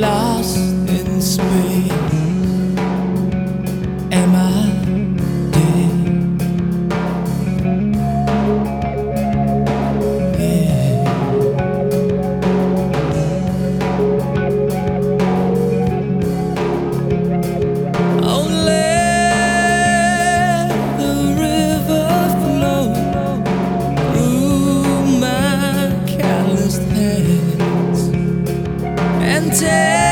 lost in space. tempted